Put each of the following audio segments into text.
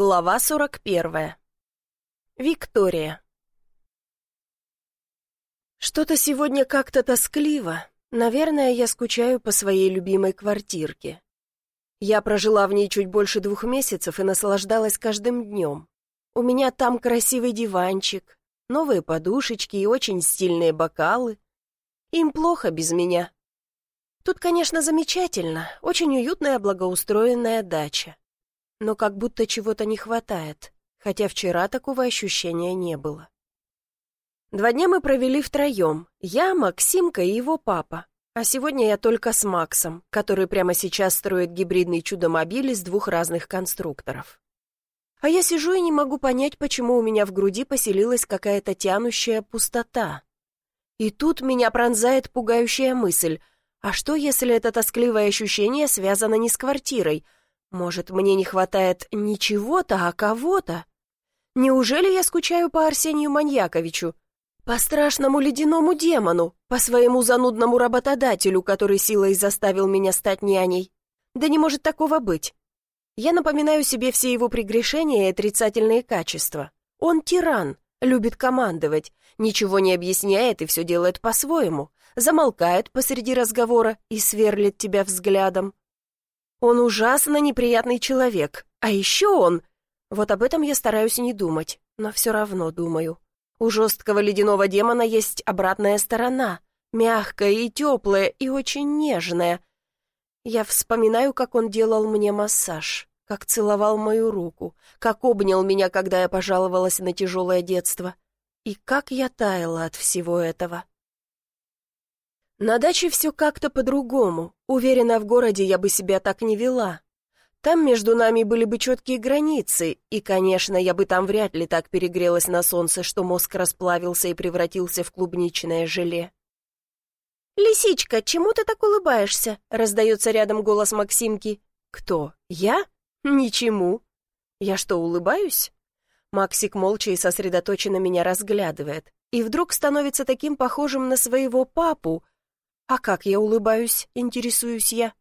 Глава 41. Виктория. Что-то сегодня как-то тоскливо. Наверное, я скучаю по своей любимой квартирке. Я прожила в ней чуть больше двух месяцев и наслаждалась каждым днем. У меня там красивый диванчик, новые подушечки и очень стильные бокалы. Им плохо без меня. Тут, конечно, замечательно, очень уютная благоустроенная дача но как будто чего-то не хватает, хотя вчера такого ощущения не было. Два дня мы провели втроем, я, Максимка и его папа, а сегодня я только с Максом, который прямо сейчас строит гибридный чудо-мобиль из двух разных конструкторов. А я сижу и не могу понять, почему у меня в груди поселилась какая-то тянущая пустота. И тут меня пронзает пугающая мысль, а что, если это тоскливое ощущение связано не с квартирой, может, мне не хватает не чего-то, а кого-то? Неужели я скучаю по Арсению Маньяковичу? По страшному ледяному демону, по своему занудному работодателю, который силой заставил меня стать няней? Да не может такого быть. Я напоминаю себе все его прегрешения и отрицательные качества. Он тиран, любит командовать, ничего не объясняет и все делает по-своему, замолкает посреди разговора и сверлит тебя взглядом. Он ужасно неприятный человек. А еще он... Вот об этом я стараюсь не думать, но все равно думаю. У жесткого ледяного демона есть обратная сторона, мягкая и теплая, и очень нежная. Я вспоминаю, как он делал мне массаж, как целовал мою руку, как обнял меня, когда я пожаловалась на тяжелое детство, и как я таяла от всего этого. На даче все как-то по-другому. Уверена, в городе я бы себя так не вела. Там между нами были бы четкие границы, и, конечно, я бы там вряд ли так перегрелась на солнце, что мозг расплавился и превратился в клубничное желе. «Лисичка, чему ты так улыбаешься?» — раздается рядом голос Максимки. «Кто? Я? Ничему. Я что, улыбаюсь?» Максик молча и сосредоточенно меня разглядывает, и вдруг становится таким похожим на своего папу, «А как я улыбаюсь?» — интересуюсь я.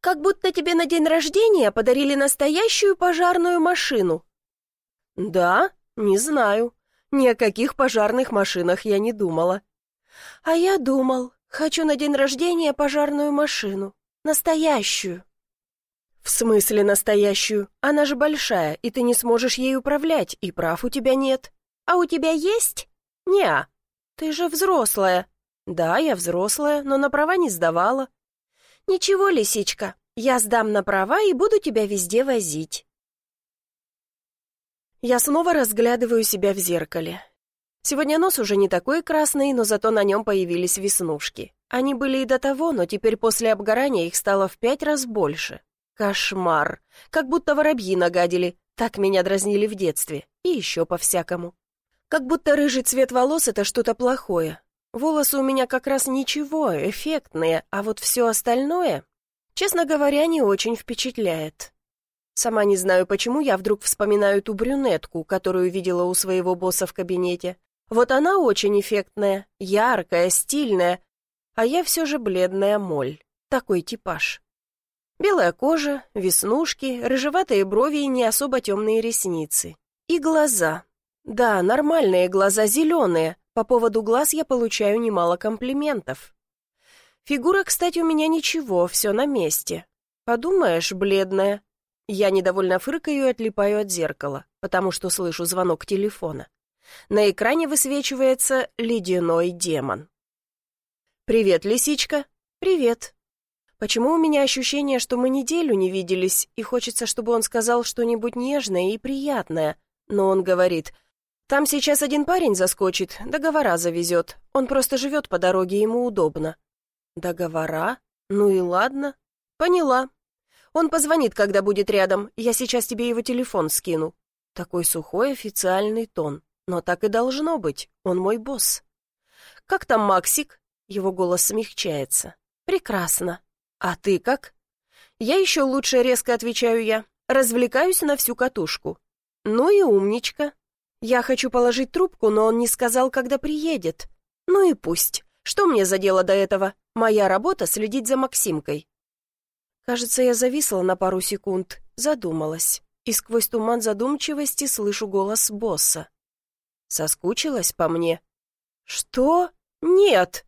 «Как будто тебе на день рождения подарили настоящую пожарную машину». «Да? Не знаю. Ни о каких пожарных машинах я не думала». «А я думал. Хочу на день рождения пожарную машину. Настоящую». «В смысле настоящую? Она же большая, и ты не сможешь ей управлять, и прав у тебя нет». «А у тебя есть?» «Не, ты же взрослая». «Да, я взрослая, но на права не сдавала». «Ничего, лисичка, я сдам на права и буду тебя везде возить». Я снова разглядываю себя в зеркале. Сегодня нос уже не такой красный, но зато на нем появились веснушки. Они были и до того, но теперь после обгорания их стало в пять раз больше. Кошмар! Как будто воробьи нагадили. Так меня дразнили в детстве. И еще по-всякому. Как будто рыжий цвет волос — это что-то плохое. Волосы у меня как раз ничего, эффектные, а вот все остальное, честно говоря, не очень впечатляет. Сама не знаю, почему я вдруг вспоминаю ту брюнетку, которую видела у своего босса в кабинете. Вот она очень эффектная, яркая, стильная, а я все же бледная моль. Такой типаж. Белая кожа, веснушки, рыжеватые брови и не особо темные ресницы. И глаза. Да, нормальные глаза, зеленые, по поводу глаз я получаю немало комплиментов. Фигура, кстати, у меня ничего, все на месте. Подумаешь, бледная. Я недовольно фыркаю и отлипаю от зеркала, потому что слышу звонок телефона. На экране высвечивается ледяной демон. «Привет, лисичка!» «Привет!» Почему у меня ощущение, что мы неделю не виделись, и хочется, чтобы он сказал что-нибудь нежное и приятное, но он говорит – там сейчас один парень заскочит, договора завезет. Он просто живет по дороге, ему удобно». «Договора? Ну и ладно. Поняла. Он позвонит, когда будет рядом. Я сейчас тебе его телефон скину». Такой сухой официальный тон. Но так и должно быть. Он мой босс. «Как там Максик?» Его голос смягчается. «Прекрасно. А ты как?» «Я еще лучше резко отвечаю я. Развлекаюсь на всю катушку». «Ну и умничка. Я хочу положить трубку, но он не сказал, когда приедет. Ну и пусть. Что мне за дело до этого? Моя работа — следить за Максимкой. Кажется, я зависла на пару секунд, задумалась. и сквозь туман задумчивости слышу голос босса. «Соскучилась по мне?» «Что? Нет!»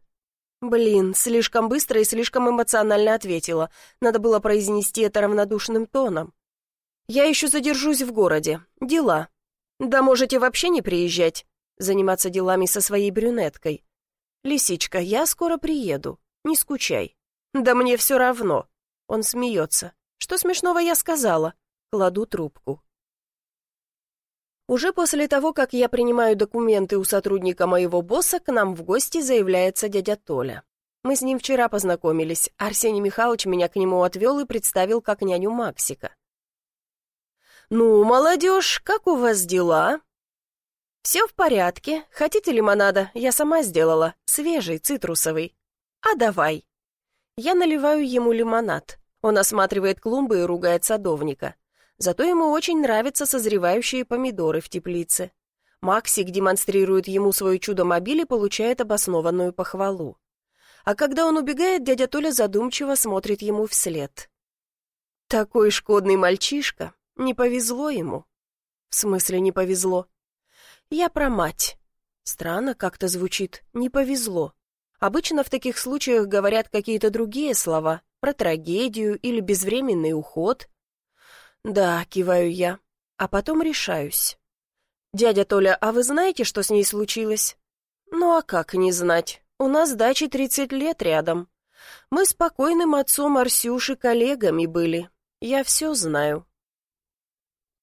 Блин, слишком быстро и слишком эмоционально ответила. Надо было произнести это равнодушным тоном. «Я еще задержусь в городе. Дела. Да можете вообще не приезжать. Заниматься делами со своей брюнеткой. Лисичка, я скоро приеду. Не скучай. Да мне все равно». Он смеется. «Что смешного я сказала?» Кладу трубку. Уже после того, как я принимаю документы у сотрудника моего босса, к нам в гости заявляется дядя Толя. Мы с ним вчера познакомились. Арсений Михайлович меня к нему отвел и представил как няню Максика. «Ну, молодежь, как у вас дела?» «Все в порядке. Хотите лимонада? Я сама сделала. Свежий, цитрусовый. А давай». Я наливаю ему лимонад. Он осматривает клумбы и ругает садовника. Зато ему очень нравятся созревающие помидоры в теплице. Максик демонстрирует ему свое чудо-мобиль и получает обоснованную похвалу. А когда он убегает, дядя Толя задумчиво смотрит ему вслед. Такой шкодный мальчишка. Не повезло ему. В смысле не повезло? Я про мать. Странно как-то звучит. Не повезло. Обычно в таких случаях говорят какие-то другие слова. Про трагедию или безвременный уход. «Да», — киваю я, а потом решаюсь. «Дядя Толя, а вы знаете, что с ней случилось?» «Ну а как не знать? У нас дачи 30 лет рядом. Мы с покойным отцом Арсюши коллегами были. Я все знаю.